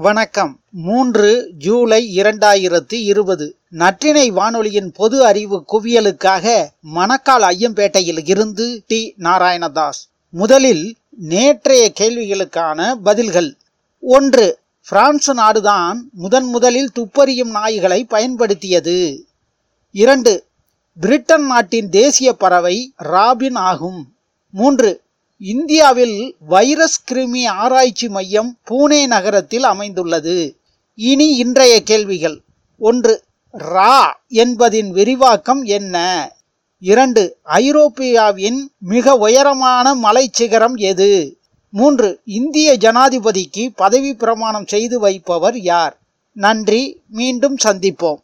வணக்கம். மூன்று ஜூலை இரண்டாயிரத்தி இருபது. நற்றினை வானொலியின் பொது அறிவு குவியலுக்காக மணக்கால் ஐயம்பேட்டையில் இருந்து டி. நாராயணதாஸ். முதலில் நேற்றைய கேள்விகளுக்கான பதில்கள். ஒன்று பிரான்ஸ் நாடுதான் முதன் முதலில் துப்பறியும் நாய்களை பயன்படுத்தியது. இரண்டு பிரிட்டன் நாட்டின் தேசிய பறவை ராபின் ஆகும். மூன்று இந்தியாவில் வைரஸ் கிருமி ஆராய்ச்சி மையம் பூனே நகரத்தில் அமைந்துள்ளது. இனி இன்றைய கேள்விகள். ஒன்று ரா என்பதின் விரிவாக்கம் என்ன? இரண்டு ஐரோப்பியாவின் மிக உயரமான மலைச்சிகரம் எது? மூன்று இந்திய ஜனாதிபதிக்கு பதவி பிரமாணம் செய்து வைப்பவர் யார்? நன்றி மீண்டும் சந்திப்போம்.